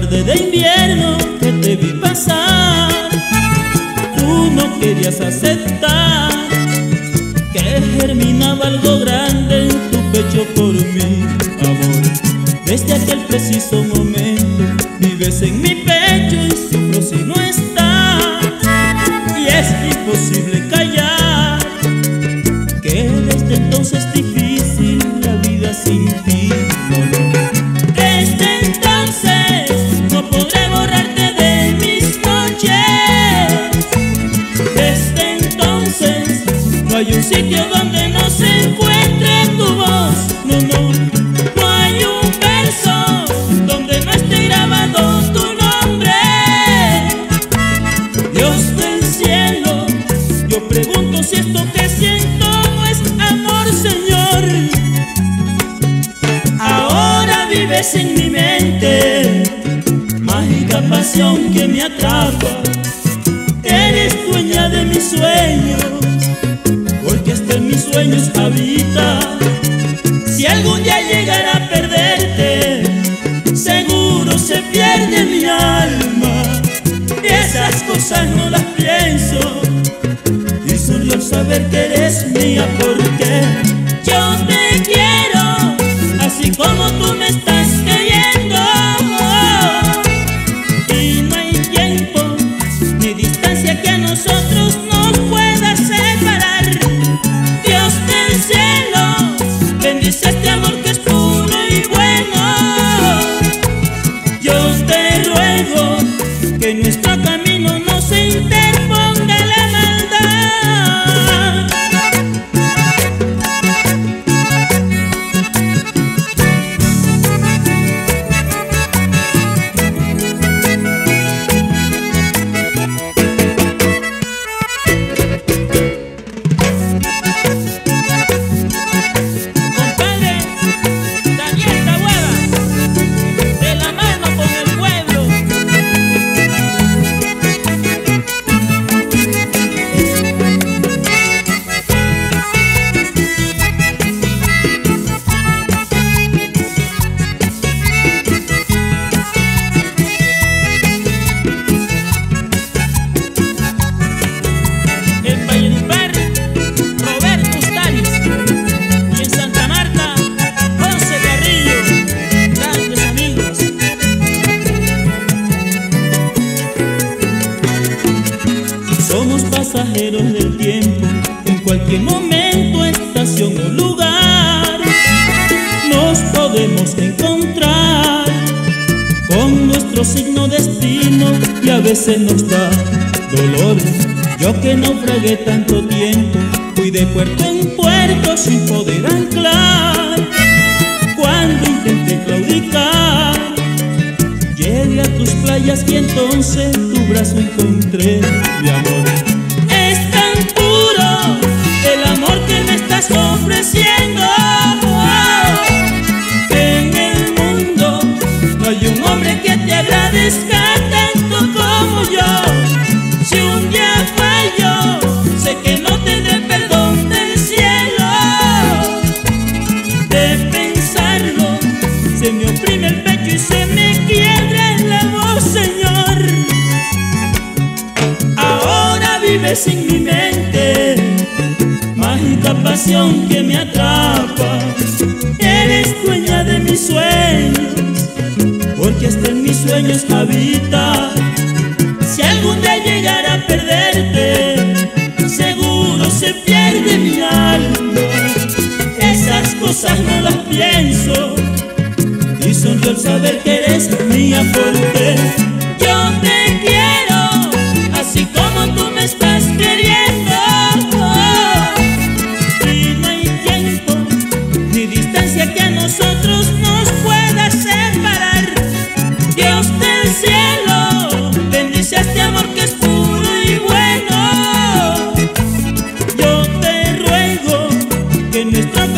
tarde de invierno que te vi pasar, tú no querías aceptar que germinaba algo grande en tu pecho por mi amor. Desde aquel preciso momento vives en mi hay un sitio donde no se encuentre tu voz. No, no, no hay un verso donde no esté grabado tu nombre. Dios del cielo, yo pregunto si esto que siento no es amor, Señor. Ahora vives en mi mente, mágica pasión que me atrapa. Eres dueña de mis sueños, habita. Si algún día llegara a perderte, seguro se pierde mi alma. Esas cosas no las pienso. Y solo saber que eres mía, porque yo te que en pasajeros del tiempo, en cualquier momento, estación o lugar, nos podemos encontrar con nuestro signo destino y a veces nos da dolor. Yo que naufragué tanto tiempo, fui de puerto en puerto sin poder anclar. Cuando intenté claudicar, Llegué a tus playas y entonces tu brazo encontré, En mi mente Mágica pasión que me atrapa. Eres dueña de mis sueños Porque hasta en mis sueños habita. Si algún día llegara a perderte Seguro se pierde mi alma. Esas cosas no las pienso Y son yo el saber que eres mía porque bueno